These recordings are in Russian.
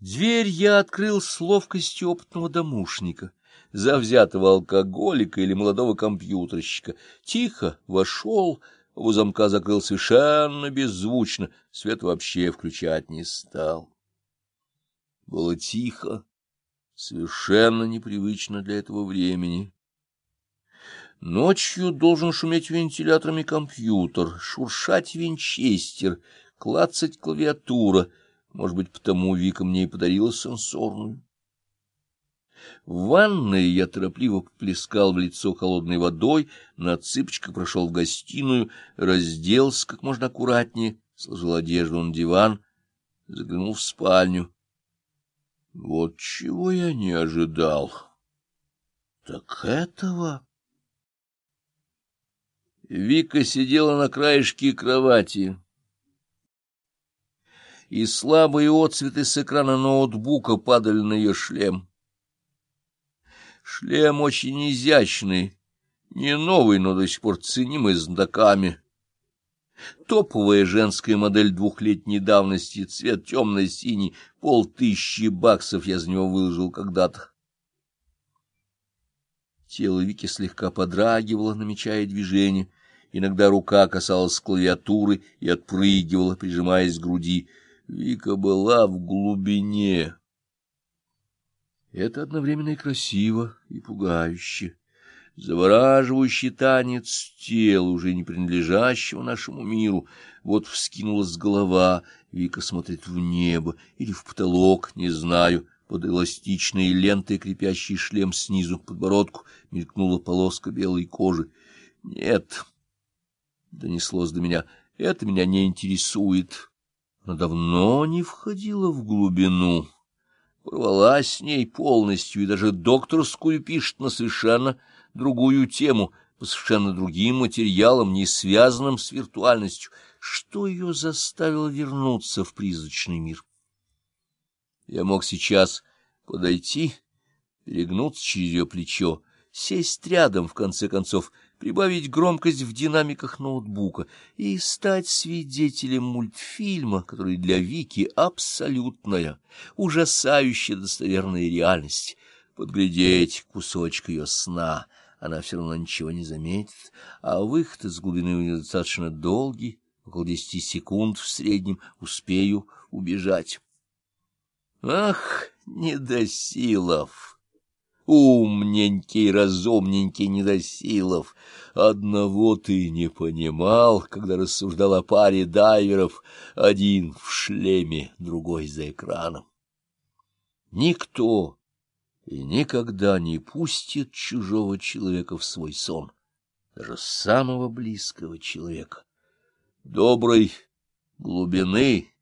Дверь я открыл с ловкостью опытного домушника, завзятого алкоголика или молодого компьютерщика. Тихо вошел, у замка закрыл совершенно беззвучно, свет вообще включать не стал. Было тихо, совершенно непривычно для этого времени. Ночью должен шуметь вентиляторами компьютер, шуршать винчестер, клацать клавиатура — может быть, потому Вика мне и подарила сенсорную. В ванной я торопливо плескал в лицо холодной водой, на цыпочках прошел в гостиную, разделся как можно аккуратнее, сложил одежду на диван, заглянул в спальню. Вот чего я не ожидал. Так этого... Вика сидела на краешке кровати и слабые отцветы с экрана ноутбука падали на ее шлем. Шлем очень изящный, не новый, но до сих пор ценимый знаками. Топовая женская модель двухлетней давности, цвет темно-синий, полтысячи баксов я за него выложил когда-то. Тело Вики слегка подрагивало, намечая движение. Иногда рука касалась клавиатуры и отпрыгивала, прижимаясь к груди. Вика была в глубине. Это одновременно и красиво, и пугающе. Завораживающий танец тел, уже не принадлежащего нашему миру. Вот вскинулась голова, Вика смотрит в небо или в потолок, не знаю. Под эластичной лентой, крепящий шлем снизу к подбородку, мелькнула полоска белой кожи. — Нет, — донеслось до меня, — это меня не интересует но давно не входила в глубину. Порвалась с ней полностью, и даже докторскую пишет на совершенно другую тему, по совершенно другим материалам, не связанным с виртуальностью. Что ее заставило вернуться в призрачный мир? Я мог сейчас подойти, перегнуться через ее плечо, сесть рядом, в конце концов, прибавить громкость в динамиках ноутбука и стать свидетелем мультфильма, который для Вики абсолютная, ужасающая достоверная реальность. Подглядеть кусочек ее сна она все равно ничего не заметит, а выход из глубины у нее достаточно долгий, около десяти секунд в среднем, успею убежать. Ах, недосилов! Умненький, разумненький Недосилов. Одного ты не понимал, когда рассуждал о паре дайверов, один в шлеме, другой за экраном. Никто и никогда не пустит чужого человека в свой сон, даже самого близкого человека. Доброй глубины,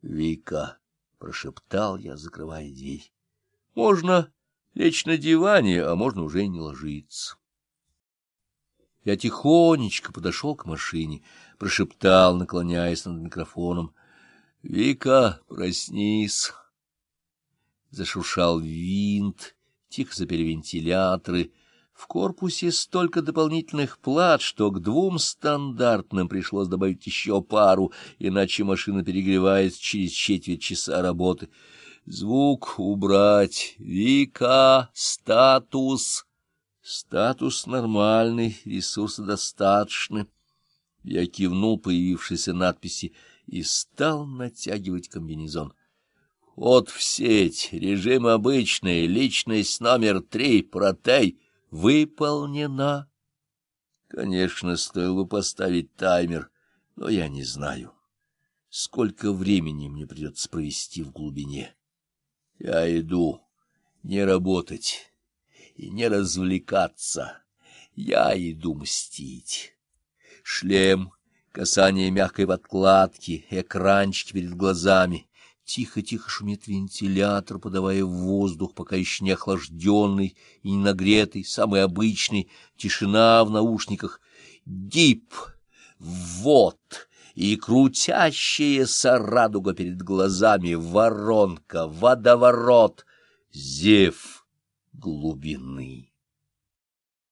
Вика, — прошептал я, закрывая дверь. Можно лечь на диване, а можно уже и не ложиться. Я тихонечко подошел к машине, прошептал, наклоняясь над микрофоном. — Вика, проснись! Зашуршал винт, тихо запели вентиляторы. В корпусе столько дополнительных плат, что к двум стандартным пришлось добавить еще пару, иначе машина перегревается через четверть часа работы — Звук убрать. Вика, статус. Статус нормальный, ресурсы достаточны. Я кивнул появившейся надписи и стал натягивать комбинезон. Вот в сеть, режим обычный, личность номер три, протей, выполнена. Конечно, стоило поставить таймер, но я не знаю, сколько времени мне придется провести в глубине. Я иду не работать и не развлекаться. Я иду мстить. Шлем, касание мягкой подкладки, экранчики перед глазами. Тихо-тихо шумит вентилятор, подавая воздух, пока еще не охлажденный и не нагретый, самый обычный. Тишина в наушниках. Дип! Вот! И крутящаяся радуга перед глазами, воронка, водоворот, зев глубины.